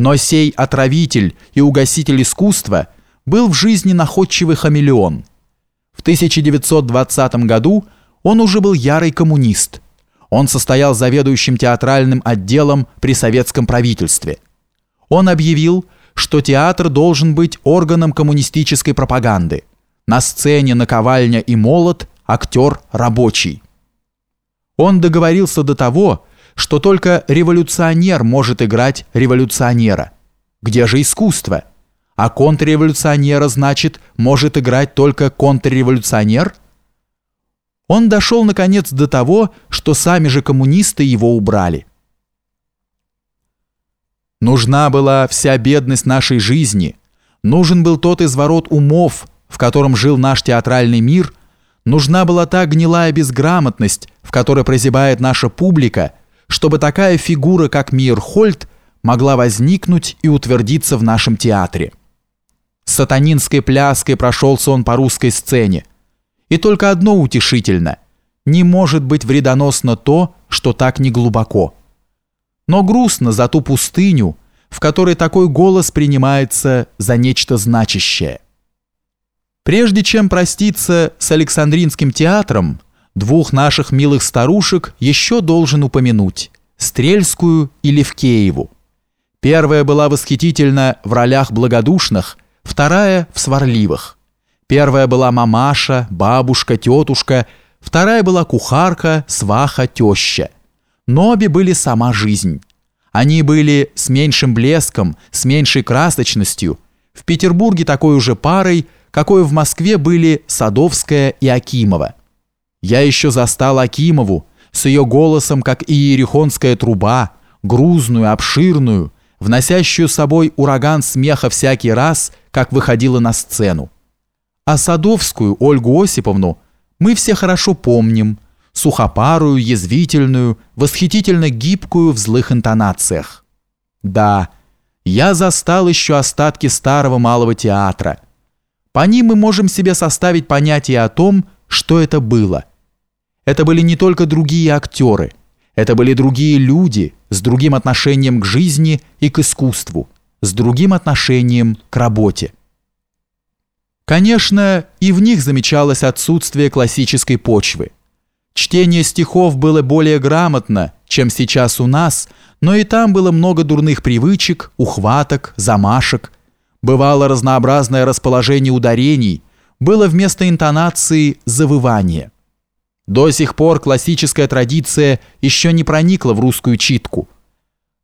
Но сей отравитель и угаситель искусства был в жизни находчивый хамелеон. В 1920 году он уже был ярый коммунист. Он состоял заведующим театральным отделом при советском правительстве. Он объявил, что театр должен быть органом коммунистической пропаганды. На сцене наковальня и молот, актер рабочий. Он договорился до того, что только революционер может играть революционера. Где же искусство? А контрреволюционера, значит, может играть только контрреволюционер? Он дошел, наконец, до того, что сами же коммунисты его убрали. Нужна была вся бедность нашей жизни, нужен был тот изворот умов, в котором жил наш театральный мир, нужна была та гнилая безграмотность, в которой прозябает наша публика, чтобы такая фигура, как Мирхольд, могла возникнуть и утвердиться в нашем театре. С сатанинской пляской прошелся он по русской сцене. И только одно утешительно – не может быть вредоносно то, что так не глубоко но грустно за ту пустыню, в которой такой голос принимается за нечто значащее. Прежде чем проститься с Александринским театром, двух наших милых старушек еще должен упомянуть – Стрельскую и Левкееву. Первая была восхитительна в ролях благодушных, вторая – в сварливых. Первая была мамаша, бабушка, тетушка, вторая была кухарка, сваха, теща – но обе были сама жизнь. Они были с меньшим блеском, с меньшей красочностью. В Петербурге такой уже парой, какой в Москве были Садовская и Акимова. Я еще застал Акимову с ее голосом, как иерихонская труба, грузную, обширную, вносящую с собой ураган смеха всякий раз, как выходила на сцену. А Садовскую, Ольгу Осиповну, мы все хорошо помним – сухопарую, язвительную, восхитительно гибкую в злых интонациях. Да, я застал еще остатки старого малого театра. По ним мы можем себе составить понятие о том, что это было. Это были не только другие актеры, это были другие люди с другим отношением к жизни и к искусству, с другим отношением к работе. Конечно, и в них замечалось отсутствие классической почвы – Чтение стихов было более грамотно, чем сейчас у нас, но и там было много дурных привычек, ухваток, замашек. Бывало разнообразное расположение ударений, было вместо интонации завывание. До сих пор классическая традиция еще не проникла в русскую читку.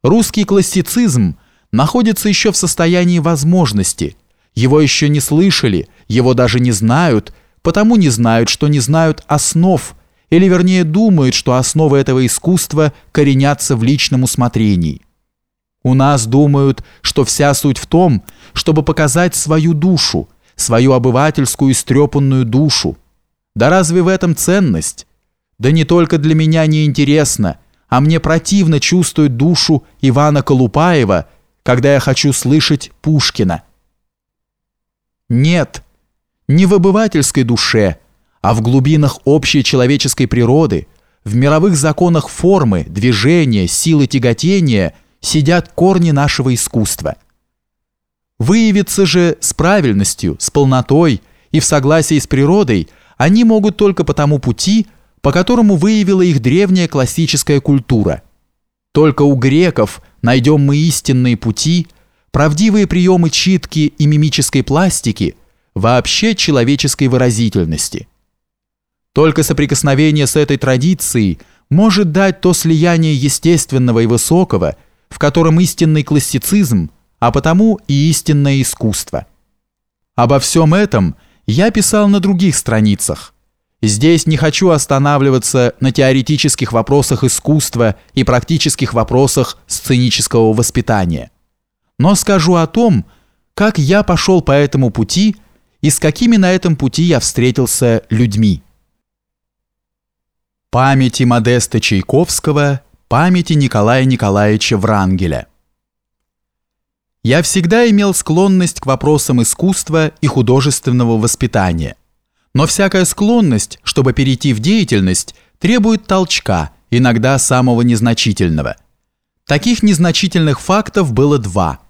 Русский классицизм находится еще в состоянии возможности. Его еще не слышали, его даже не знают, потому не знают, что не знают основ – или вернее думают, что основы этого искусства коренятся в личном усмотрении. У нас думают, что вся суть в том, чтобы показать свою душу, свою обывательскую истрепанную душу. Да разве в этом ценность? Да не только для меня не интересно, а мне противно чувствовать душу Ивана Колупаева, когда я хочу слышать Пушкина. Нет, не в обывательской душе – а в глубинах общей человеческой природы, в мировых законах формы, движения, силы тяготения сидят корни нашего искусства. Выявиться же с правильностью, с полнотой и в согласии с природой они могут только по тому пути, по которому выявила их древняя классическая культура. Только у греков найдем мы истинные пути, правдивые приемы читки и мимической пластики, вообще человеческой выразительности – только соприкосновение с этой традицией может дать то слияние естественного и высокого, в котором истинный классицизм, а потому и истинное искусство. Обо всем этом я писал на других страницах. Здесь не хочу останавливаться на теоретических вопросах искусства и практических вопросах сценического воспитания. Но скажу о том, как я пошел по этому пути и с какими на этом пути я встретился людьми. Памяти Модеста Чайковского, памяти Николая Николаевича Врангеля. Я всегда имел склонность к вопросам искусства и художественного воспитания. Но всякая склонность, чтобы перейти в деятельность, требует толчка, иногда самого незначительного. Таких незначительных фактов было два –